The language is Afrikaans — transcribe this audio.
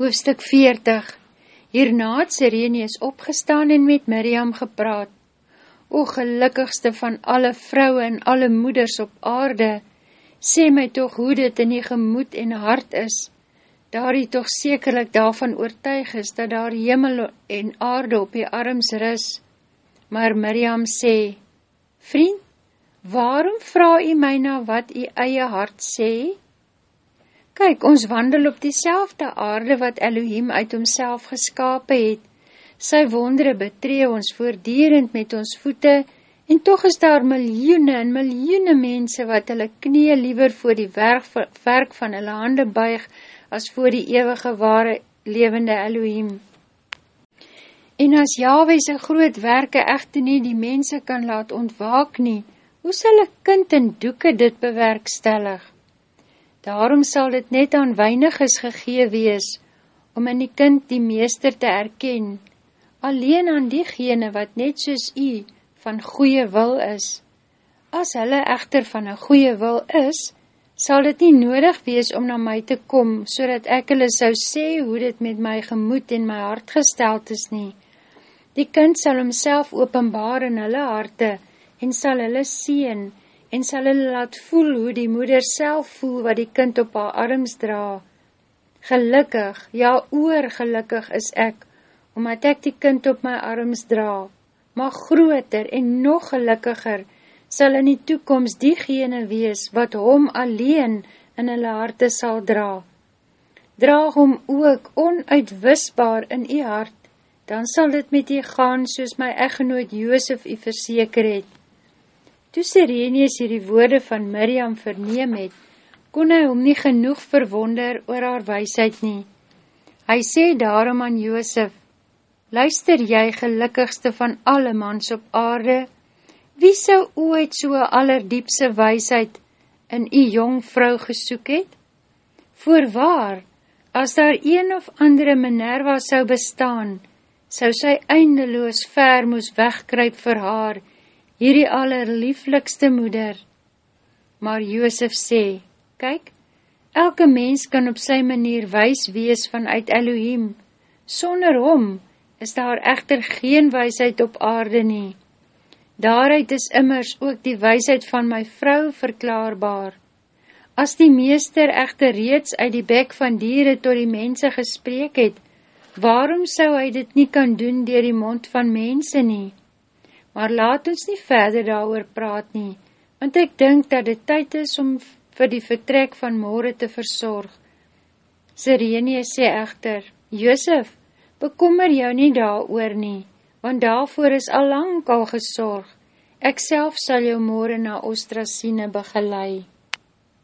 Hoofstuk 40 Hierna het Sireneus opgestaan en met Miriam gepraat. O gelukkigste van alle vrouwe en alle moeders op aarde, sê my toch hoe dit in die gemoed en hart is, daar jy toch sekerlik daarvan oortuig is, dat daar hemel en aarde op jy arms ris. Maar Miriam sê, Vriend, waarom vraag jy my na wat jy eie hart sê? Kyk, ons wandel op die aarde wat Elohim uit homself geskapen het. Sy wondere betree ons voordierend met ons voete en toch is daar miljoene en miljoene mense wat hulle knie liever voor die werk, werk van hulle hande buig as voor die eeuwige ware levende Elohim. En as Yahweh sy groot werke echte nie die mense kan laat ontwaak nie, hoe sal een kind in doeke dit bewerkstellig? Daarom sal dit net aan weiniges gegee wees, om in die kind die meester te erken, alleen aan diegene wat net soos u van goeie wil is. As hulle echter van een goeie wil is, sal dit nie nodig wees om na my te kom, so dat ek hulle sou sê hoe dit met my gemoed en my hart gesteld is nie. Die kind sal homself openbaar in hulle harte en sal hulle sien, en sal hulle laat voel hoe die moeder self voel wat die kind op haar arms dra. Gelukkig, ja oor gelukkig is ek, omdat ek die kind op my arms dra, maar groter en nog gelukkiger sal in die toekomst diegene wees wat hom alleen in hulle harte sal dra. Dra hom ook onuitwisbaar in die hart, dan sal dit met die gaan soos my eggenoot Joosef u verseker het. Toe Sirenius hierdie woorde van Miriam verneem het, kon hy hom nie genoeg verwonder oor haar weisheid nie. Hy sê daarom aan Joosef, Luister jy gelukkigste van alle mans op aarde, wie sou ooit so allerdiepse weisheid in die jong vrou gesoek het? Voorwaar, as daar een of andere Minerva sou bestaan, sou sy eindeloos ver moes wegkryp vir haar, hierdie allerlieflikste moeder. Maar Joosef sê, kyk, elke mens kan op sy manier wys wees vanuit Elohim. Sonder hom is daar echter geen wysheid op aarde nie. Daaruit is immers ook die wysheid van my vrou verklaarbaar. As die meester echter reeds uit die bek van dieren tot die mense gespreek het, waarom sou hy dit nie kan doen dier die mond van mense nie? Maar laat ons nie verder daar praat nie, want ek dink dat dit tyd is om vir die vertrek van morgen te verzorg. Sirene sê echter, Joosef, bekommer jou nie daar nie, want daarvoor is al lang al gesorg. Ek self sal jou morgen na Ostrasine begeleid.